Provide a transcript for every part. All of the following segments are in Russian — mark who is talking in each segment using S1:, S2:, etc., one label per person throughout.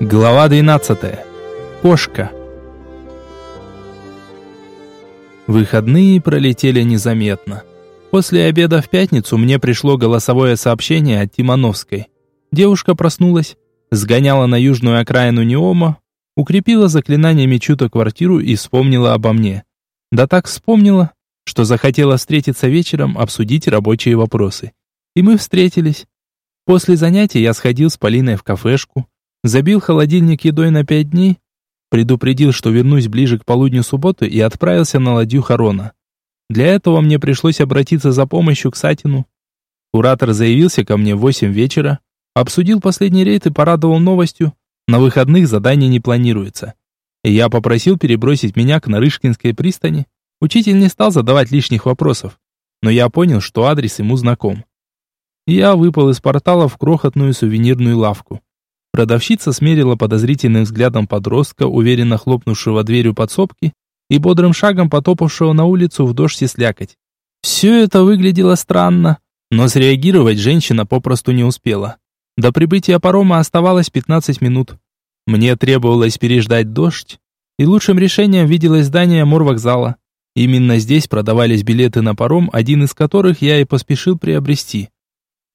S1: Глава 12. Кошка. Выходные пролетели незаметно. После обеда в пятницу мне пришло голосовое сообщение от Тимановской. Девушка проснулась, сгоняла на южную окраину Неома, укрепила заклинаниями чью-то квартиру и вспомнила обо мне. Да так вспомнила, что захотела встретиться вечером, обсудить рабочие вопросы. И мы встретились. После занятий я сходил с Полиной в кафешку, Забил холодильник едой на пять дней, предупредил, что вернусь ближе к полудню субботы и отправился на ладью Харона. Для этого мне пришлось обратиться за помощью к Сатину. Куратор заявился ко мне в восемь вечера, обсудил последний рейд и порадовал новостью. На выходных задания не планируется. Я попросил перебросить меня к Нарышкинской пристани. Учитель не стал задавать лишних вопросов, но я понял, что адрес ему знаком. Я выпал из портала в крохотную сувенирную лавку. Продавщица смерила подозрительным взглядом подростка, уверенно хлопнувшего дверью подсобки и бодрым шагом потопавшего на улицу в дождь и слякоть. Все это выглядело странно, но среагировать женщина попросту не успела. До прибытия парома оставалось 15 минут. Мне требовалось переждать дождь, и лучшим решением виделось здание морвокзала. Именно здесь продавались билеты на паром, один из которых я и поспешил приобрести.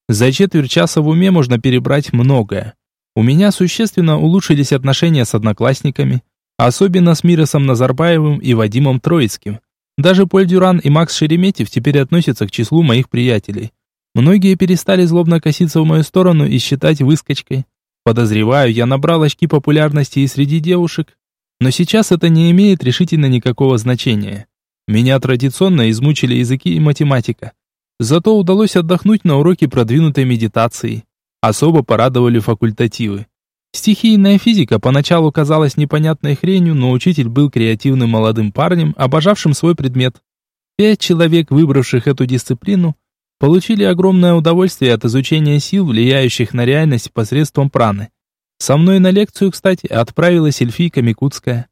S1: За четверть часа в уме можно перебрать многое. У меня существенно улучшились отношения с одноклассниками, особенно с Миросом Назарбаевым и Вадимом Троицким. Даже Поль Дюран и Макс Шереметьев теперь относятся к числу моих приятелей. Многие перестали злобно коситься в мою сторону и считать выскочкой. Подозреваю, я набрал очки популярности и среди девушек, но сейчас это не имеет решительно никакого значения. Меня традиционно измучили языки и математика. Зато удалось отдохнуть на уроке продвинутой медитации. Особо порадовали факультативы. Стихийная физика поначалу казалась непонятной хренью, но учитель был креативным молодым парнем, обожавшим свой предмет. Пять человек, выбравших эту дисциплину, получили огромное удовольствие от изучения сил, влияющих на реальность посредством праны. Со мной на лекцию, кстати, отправилась эльфийка Микутская.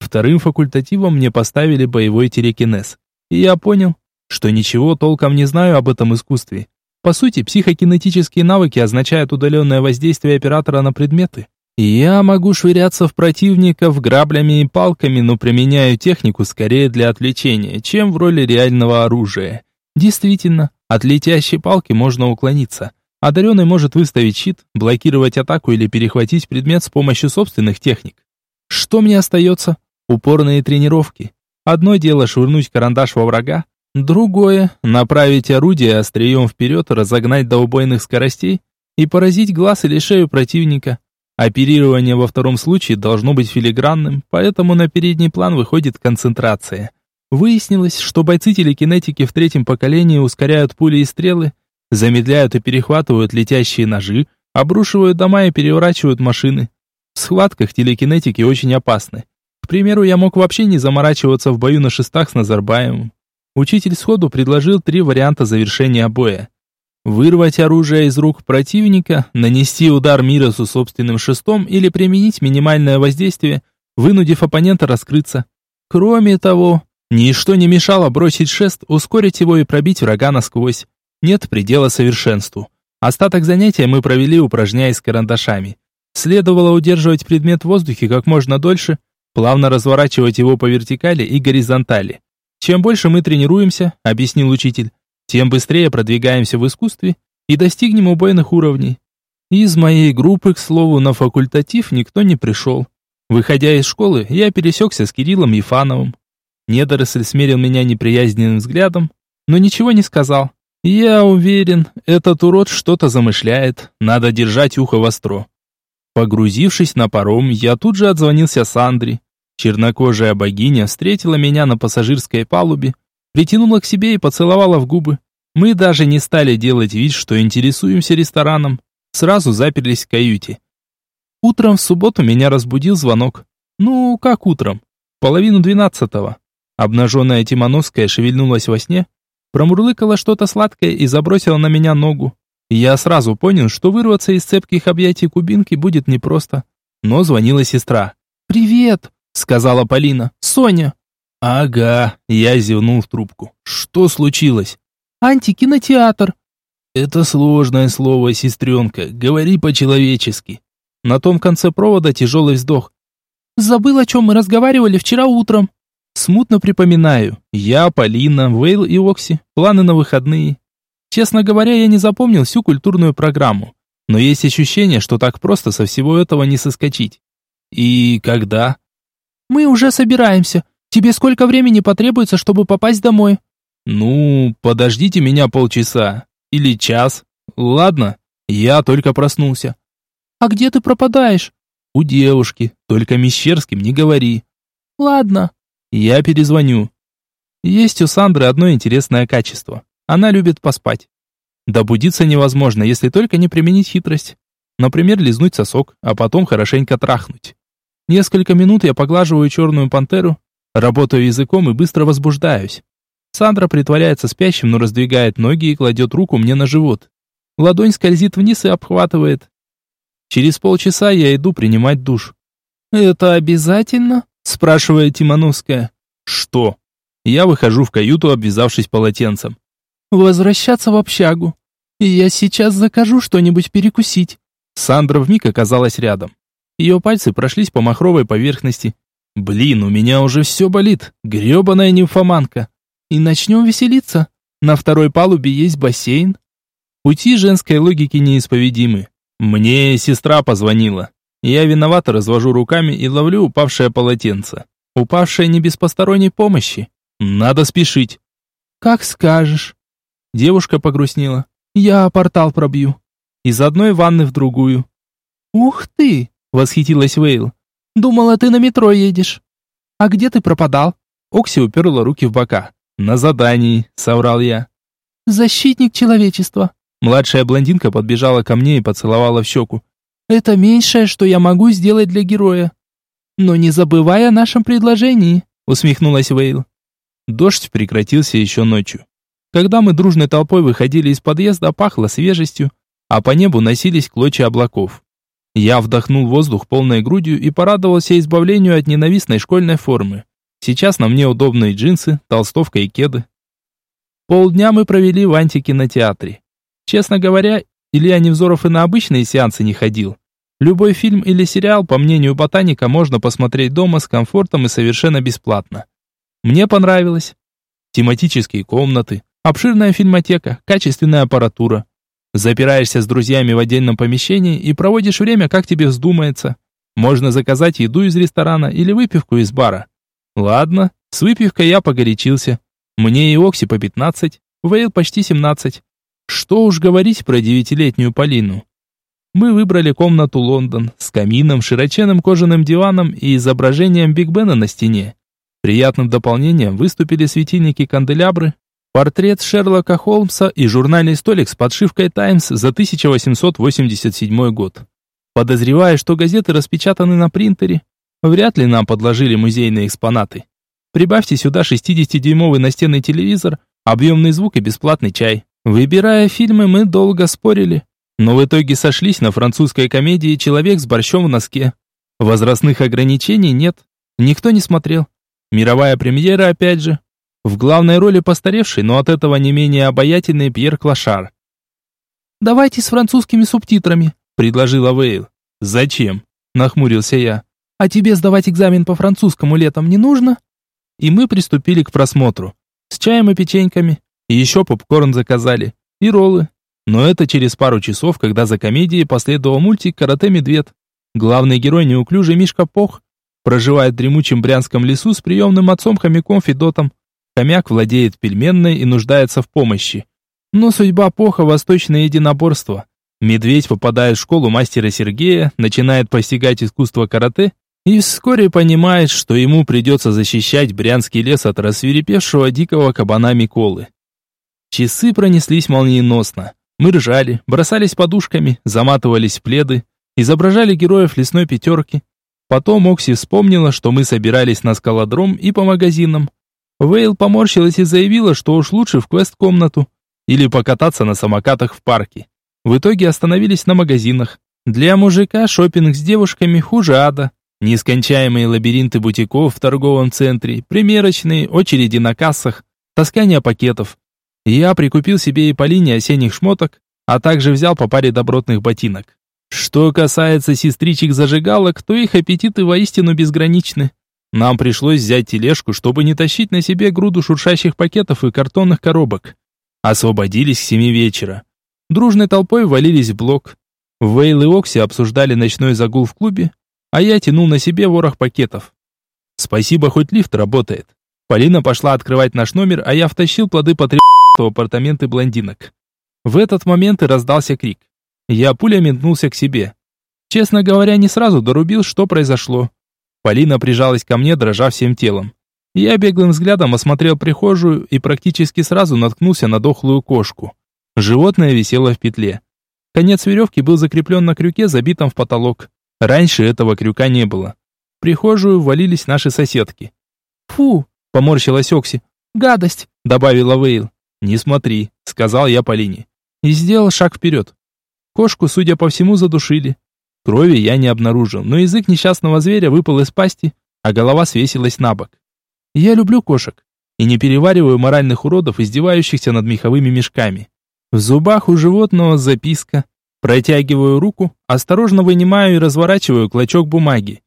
S1: Вторым факультативом мне поставили боевой телекинез. И я понял, что ничего толком не знаю об этом искусстве. По сути, психокинетические навыки означают удаленное воздействие оператора на предметы. Я могу швыряться в противников граблями и палками, но применяю технику скорее для отвлечения, чем в роли реального оружия. Действительно, от летящей палки можно уклониться. Одаренный может выставить щит, блокировать атаку или перехватить предмет с помощью собственных техник. Что мне остается? Упорные тренировки. Одно дело швырнуть карандаш во врага, Другое – направить орудие острием вперед, разогнать до убойных скоростей и поразить глаз или шею противника. Оперирование во втором случае должно быть филигранным, поэтому на передний план выходит концентрация. Выяснилось, что бойцы-телекинетики в третьем поколении ускоряют пули и стрелы, замедляют и перехватывают летящие ножи, обрушивают дома и переворачивают машины. В схватках телекинетики очень опасны. К примеру, я мог вообще не заморачиваться в бою на шестах с Назарбаевым. Учитель сходу предложил три варианта завершения боя. Вырвать оружие из рук противника, нанести удар Миросу собственным шестом или применить минимальное воздействие, вынудив оппонента раскрыться. Кроме того, ничто не мешало бросить шест, ускорить его и пробить врага насквозь. Нет предела совершенству. Остаток занятия мы провели, упражняясь карандашами. Следовало удерживать предмет в воздухе как можно дольше, плавно разворачивать его по вертикали и горизонтали. Чем больше мы тренируемся, объяснил учитель, тем быстрее продвигаемся в искусстве и достигнем убойных уровней. Из моей группы, к слову, на факультатив никто не пришел. Выходя из школы, я пересекся с Кириллом Ефановым. Недоросль смерил меня неприязненным взглядом, но ничего не сказал. Я уверен, этот урод что-то замышляет, надо держать ухо востро. Погрузившись на паром, я тут же отзвонился Сандре. Чернокожая богиня встретила меня на пассажирской палубе, притянула к себе и поцеловала в губы. Мы даже не стали делать вид, что интересуемся рестораном. Сразу заперлись в каюте. Утром в субботу меня разбудил звонок. Ну, как утром? Половину двенадцатого. Обнаженная Тимановская шевельнулась во сне, промурлыкала что-то сладкое и забросила на меня ногу. Я сразу понял, что вырваться из цепких объятий кубинки будет непросто. Но звонила сестра. «Привет!» Сказала Полина. Соня. Ага, я зевнул в трубку. Что случилось? Антикинотеатр. Это сложное слово, сестренка. Говори по-человечески. На том конце провода тяжелый вздох. «Забыл, о чем мы разговаривали вчера утром». Смутно припоминаю. Я, Полина, Вейл и Окси. Планы на выходные. Честно говоря, я не запомнил всю культурную программу. Но есть ощущение, что так просто со всего этого не соскочить. И когда? Мы уже собираемся. Тебе сколько времени потребуется, чтобы попасть домой? Ну, подождите меня полчаса. Или час. Ладно, я только проснулся. А где ты пропадаешь? У девушки, только Мещерским не говори. Ладно. Я перезвоню. Есть у Сандры одно интересное качество. Она любит поспать. Добудиться невозможно, если только не применить хитрость. Например, лизнуть сосок, а потом хорошенько трахнуть. Несколько минут я поглаживаю черную пантеру, работаю языком и быстро возбуждаюсь. Сандра притворяется спящим, но раздвигает ноги и кладет руку мне на живот. Ладонь скользит вниз и обхватывает. Через полчаса я иду принимать душ. «Это обязательно?» – спрашивает Тимановская. «Что?» Я выхожу в каюту, обвязавшись полотенцем. «Возвращаться в общагу. Я сейчас закажу что-нибудь перекусить». Сандра вмиг оказалась рядом. Ее пальцы прошлись по махровой поверхности. «Блин, у меня уже все болит. Гребаная нимфоманка. И начнем веселиться. На второй палубе есть бассейн, Пути женской логики неисповедимы. Мне сестра позвонила. Я виновато развожу руками и ловлю упавшее полотенце. Упавшее не без посторонней помощи. Надо спешить. Как скажешь. Девушка погрустнела. Я портал пробью. Из одной ванны в другую. Ух ты, восхитилась Вейл. Думала, ты на метро едешь. А где ты пропадал? Окси уперла руки в бока. На задании, соврал я. Защитник человечества. Младшая блондинка подбежала ко мне и поцеловала в щеку. «Это меньшее, что я могу сделать для героя». «Но не забывай о нашем предложении», — усмехнулась Вейл. Дождь прекратился еще ночью. Когда мы дружной толпой выходили из подъезда, пахло свежестью, а по небу носились клочья облаков. Я вдохнул воздух полной грудью и порадовался избавлению от ненавистной школьной формы. Сейчас на мне удобные джинсы, толстовка и кеды. Полдня мы провели в антикинотеатре. Честно говоря, Илья Невзоров и на обычные сеансы не ходил. Любой фильм или сериал, по мнению ботаника, можно посмотреть дома с комфортом и совершенно бесплатно. Мне понравилось. Тематические комнаты, обширная фильмотека, качественная аппаратура. Запираешься с друзьями в отдельном помещении и проводишь время, как тебе вздумается. Можно заказать еду из ресторана или выпивку из бара. Ладно, с выпивкой я погорячился. Мне и Окси по 15, Вейл почти 17. Что уж говорить про девятилетнюю Полину. Мы выбрали комнату Лондон с камином, широченным кожаным диваном и изображением Биг Бена на стене. Приятным дополнением выступили светильники-канделябры, портрет Шерлока Холмса и журнальный столик с подшивкой «Таймс» за 1887 год. Подозревая, что газеты распечатаны на принтере, вряд ли нам подложили музейные экспонаты. Прибавьте сюда 60-дюймовый настенный телевизор, объемный звук и бесплатный чай. Выбирая фильмы, мы долго спорили, но в итоге сошлись на французской комедии «Человек с борщом в носке». Возрастных ограничений нет, никто не смотрел. Мировая премьера опять же. В главной роли постаревший, но от этого не менее обаятельный Пьер Клашар. «Давайте с французскими субтитрами», — предложила Вейл. «Зачем?» — нахмурился я. «А тебе сдавать экзамен по французскому летом не нужно?» И мы приступили к просмотру. С чаем и печеньками. И еще попкорн заказали. И роллы. Но это через пару часов, когда за комедией последовал мультик «Карате-медведь». Главный герой неуклюжий Мишка Пох проживает в дремучем брянском лесу с приемным отцом-хомяком Федотом. Хомяк владеет пельменной и нуждается в помощи. Но судьба Поха – восточное единоборство. Медведь попадает в школу мастера Сергея, начинает постигать искусство карате и вскоре понимает, что ему придется защищать брянский лес от рассверепевшего дикого кабана Миколы. Часы пронеслись молниеносно. Мы ржали, бросались подушками, заматывались в пледы, изображали героев лесной пятерки. Потом Окси вспомнила, что мы собирались на скалодром и по магазинам. Вейл поморщилась и заявила, что уж лучше в квест-комнату или покататься на самокатах в парке. В итоге остановились на магазинах. Для мужика шопинг с девушками хуже ада. Нескончаемые лабиринты бутиков в торговом центре, примерочные, очереди на кассах, таскание пакетов. Я прикупил себе и по линии осенних шмоток, а также взял по паре добротных ботинок. Что касается сестричек-зажигалок, то их аппетиты воистину безграничны. Нам пришлось взять тележку, чтобы не тащить на себе груду шуршащих пакетов и картонных коробок. Освободились к семи вечера. Дружной толпой валились в блок. Вейл и Окси обсуждали ночной загул в клубе, а я тянул на себе ворох пакетов. Спасибо, хоть лифт работает. Полина пошла открывать наш номер, а я втащил плоды потреб в апартаменты блондинок. В этот момент и раздался крик. Я пуля метнулся к себе. Честно говоря, не сразу дорубил, что произошло. Полина прижалась ко мне, дрожа всем телом. Я беглым взглядом осмотрел прихожую и практически сразу наткнулся на дохлую кошку. Животное висело в петле. Конец веревки был закреплен на крюке, забитом в потолок. Раньше этого крюка не было. В прихожую ввалились наши соседки. «Фу!» – поморщилась Окси. «Гадость!» – добавила Вейл. «Не смотри», – сказал я Полине. И сделал шаг вперед. Кошку, судя по всему, задушили. Крови я не обнаружил, но язык несчастного зверя выпал из пасти, а голова свесилась на бок. Я люблю кошек и не перевариваю моральных уродов, издевающихся над меховыми мешками. В зубах у животного записка. Протягиваю руку, осторожно вынимаю и разворачиваю клочок бумаги.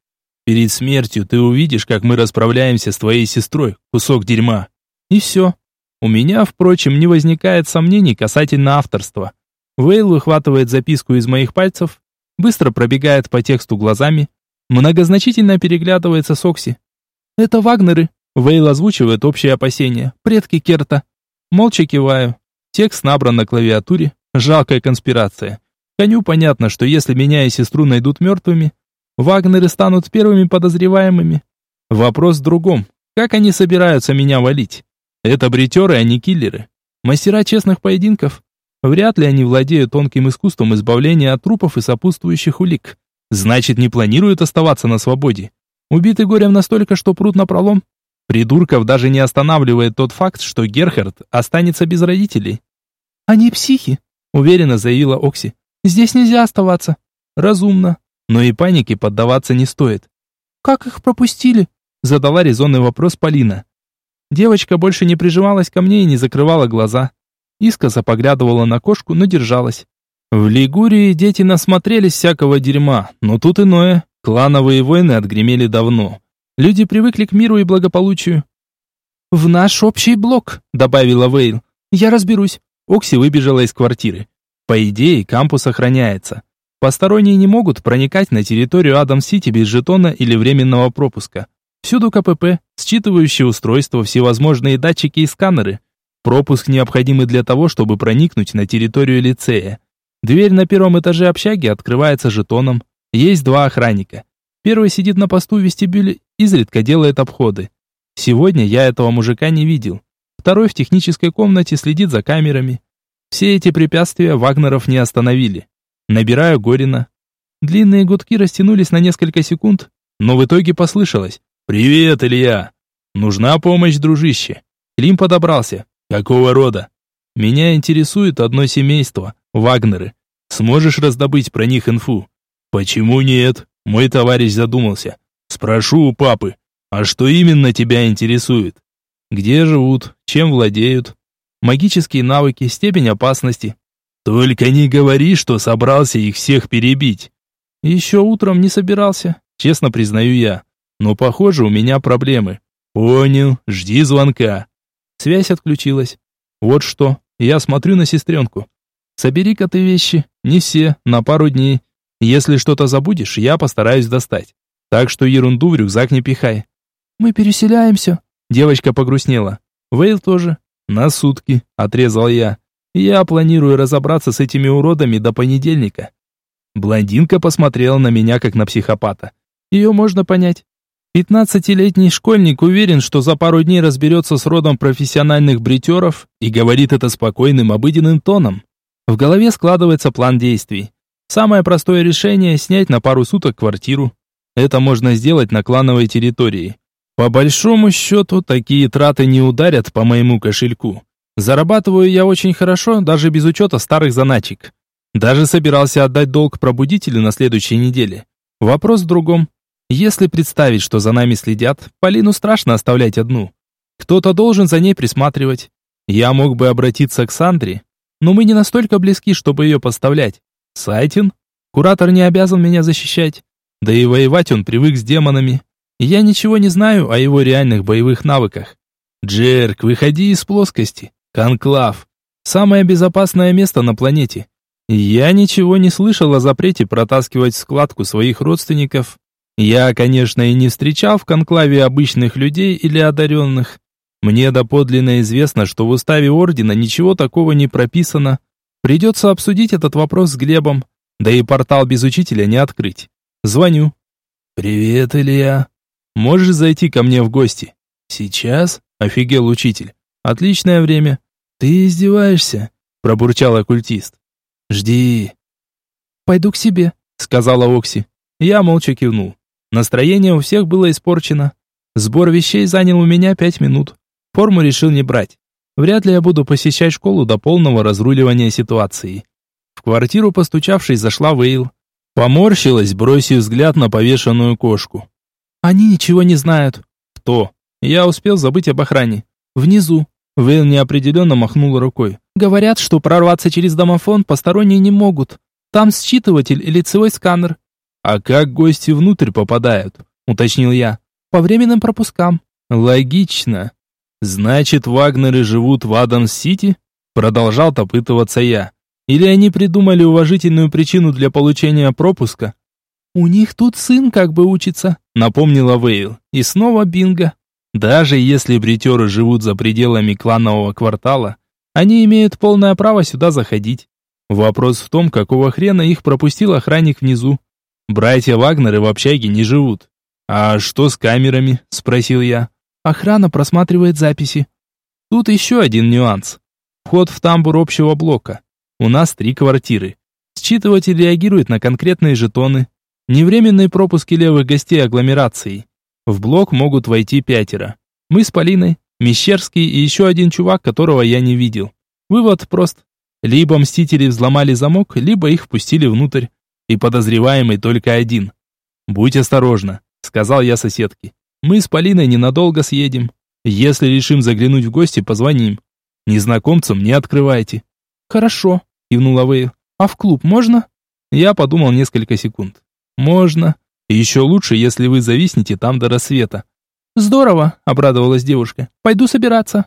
S1: Перед смертью ты увидишь, как мы расправляемся с твоей сестрой, кусок дерьма. И все. У меня, впрочем, не возникает сомнений касательно авторства. Вейл выхватывает записку из моих пальцев, быстро пробегает по тексту глазами, многозначительно переглядывается с Окси. «Это Вагнеры», — Вейл озвучивает общее опасение, «предки Керта». Молча киваю. Текст набран на клавиатуре. Жалкая конспирация. Коню понятно, что если меня и сестру найдут мертвыми, Вагнеры станут первыми подозреваемыми. Вопрос в другом. Как они собираются меня валить? Это бритеры, а не киллеры. Мастера честных поединков. Вряд ли они владеют тонким искусством избавления от трупов и сопутствующих улик. Значит, не планируют оставаться на свободе. Убиты горем настолько, что прут на пролом. Придурков даже не останавливает тот факт, что Герхард останется без родителей. «Они психи», — уверенно заявила Окси. «Здесь нельзя оставаться». «Разумно. Но и панике поддаваться не стоит». «Как их пропустили?» — задала резонный вопрос Полина. Девочка больше не прижималась ко мне и не закрывала глаза. Искоса поглядывала на кошку, но держалась. В Лигурии дети насмотрелись всякого дерьма, но тут иное. Клановые войны отгремели давно. Люди привыкли к миру и благополучию. «В наш общий блок», — добавила Вейл. «Я разберусь». Окси выбежала из квартиры. По идее, кампус охраняется. Посторонние не могут проникать на территорию Адам-Сити без жетона или временного пропуска. Всюду КПП, считывающие устройства, всевозможные датчики и сканеры. Пропуск необходимый для того, чтобы проникнуть на территорию лицея. Дверь на первом этаже общаги открывается жетоном. Есть два охранника. Первый сидит на посту в вестибюле, изредка делает обходы. Сегодня я этого мужика не видел. Второй в технической комнате следит за камерами. Все эти препятствия Вагнеров не остановили. Набираю Горина. Длинные гудки растянулись на несколько секунд, но в итоге послышалось. «Привет, Илья! Нужна помощь, дружище!» Клим подобрался. «Какого рода?» «Меня интересует одно семейство, Вагнеры. Сможешь раздобыть про них инфу?» «Почему нет?» Мой товарищ задумался. Спрошу у папы, а что именно тебя интересует? Где живут, чем владеют? Магические навыки, степень опасности. Только не говори, что собрался их всех перебить. Еще утром не собирался, честно признаю я. Но, похоже, у меня проблемы. Понял, жди звонка. Связь отключилась. Вот что, я смотрю на сестренку. Собери-ка ты вещи, не все, на пару дней. Если что-то забудешь, я постараюсь достать. Так что ерунду в рюкзак не пихай. Мы переселяемся. Девочка погрустнела. Вейл тоже. На сутки, отрезал я. Я планирую разобраться с этими уродами до понедельника. Блондинка посмотрела на меня как на психопата. Ее можно понять. Пятнадцатилетний школьник уверен, что за пару дней разберется с родом профессиональных бритеров и говорит это спокойным, обыденным тоном. В голове складывается план действий. Самое простое решение – снять на пару суток квартиру. Это можно сделать на клановой территории. По большому счету, такие траты не ударят по моему кошельку. Зарабатываю я очень хорошо, даже без учета старых заначек. Даже собирался отдать долг пробудителю на следующей неделе. Вопрос в другом. Если представить, что за нами следят, Полину страшно оставлять одну. Кто-то должен за ней присматривать. Я мог бы обратиться к Сандре, но мы не настолько близки, чтобы ее поставлять. Сайтин? Куратор не обязан меня защищать. Да и воевать он привык с демонами. Я ничего не знаю о его реальных боевых навыках. Джерк, выходи из плоскости. Конклав. Самое безопасное место на планете. Я ничего не слышал о запрете протаскивать в складку своих родственников. Я, конечно, и не встречал в конклаве обычных людей или одаренных. Мне доподлинно известно, что в уставе Ордена ничего такого не прописано. Придется обсудить этот вопрос с Глебом. Да и портал без учителя не открыть. Звоню. «Привет, Илья. Можешь зайти ко мне в гости?» «Сейчас?» – офигел учитель. «Отличное время». «Ты издеваешься?» – пробурчал оккультист. «Жди». «Пойду к себе», – сказала Окси. Я молча кивнул. Настроение у всех было испорчено. Сбор вещей занял у меня пять минут. Форму решил не брать. Вряд ли я буду посещать школу до полного разруливания ситуации. В квартиру, постучавшись, зашла Вейл. Поморщилась, бросив взгляд на повешенную кошку. «Они ничего не знают». «Кто?» Я успел забыть об охране. «Внизу». Вейл неопределенно махнула рукой. «Говорят, что прорваться через домофон посторонние не могут. Там считыватель и лицевой сканер». «А как гости внутрь попадают?» уточнил я. «По временным пропускам». «Логично. Значит, Вагнеры живут в Адамс-Сити?» Продолжал допытываться я. Или они придумали уважительную причину для получения пропуска? «У них тут сын как бы учится», — напомнила Вейл. И снова бинго. Даже если бритеры живут за пределами кланового квартала, они имеют полное право сюда заходить. Вопрос в том, какого хрена их пропустил охранник внизу. Братья Вагнеры в общаге не живут. «А что с камерами?» – спросил я. «Охрана просматривает записи». Тут еще один нюанс. Вход в тамбур общего блока. У нас три квартиры. Считыватель реагирует на конкретные жетоны. Невременные пропуски левых гостей агломерации. В блок могут войти пятеро. Мы с Полиной, Мещерский и еще один чувак, которого я не видел. Вывод прост. Либо мстители взломали замок, либо их впустили внутрь. И подозреваемый только один. «Будь осторожна», — сказал я соседке. «Мы с Полиной ненадолго съедем. Если решим заглянуть в гости, позвоним. Незнакомцам не открывайте». «Хорошо», кивнула Вейл. А в клуб можно? Я подумал несколько секунд. Можно. Еще лучше, если вы зависнете там до рассвета. Здорово, обрадовалась девушка. Пойду собираться.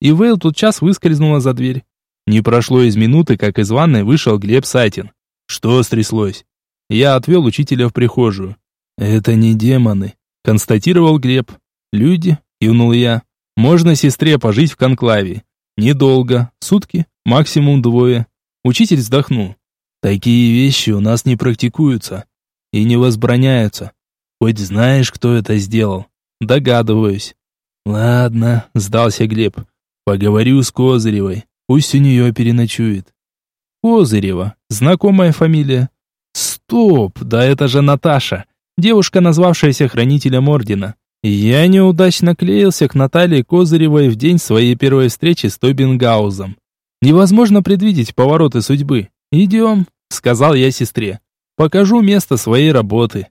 S1: И Вейл тут час выскользнула за дверь. Не прошло из минуты, как из ванной вышел Глеб Сатин. Что стряслось? Я отвел учителя в прихожую. Это не демоны, констатировал Глеб. Люди, кивнул я. Можно сестре пожить в конклаве. Недолго, сутки, максимум двое. Учитель вздохнул. Такие вещи у нас не практикуются и не возбраняются. Хоть знаешь, кто это сделал? Догадываюсь. Ладно, сдался Глеб. Поговорю с Козыревой. Пусть у нее переночует. Козырева. Знакомая фамилия. Стоп, да это же Наташа. Девушка, назвавшаяся хранителем ордена. Я неудачно клеился к Наталье Козыревой в день своей первой встречи с Тобингаузом. Невозможно предвидеть повороты судьбы. «Идем», — сказал я сестре. «Покажу место своей работы».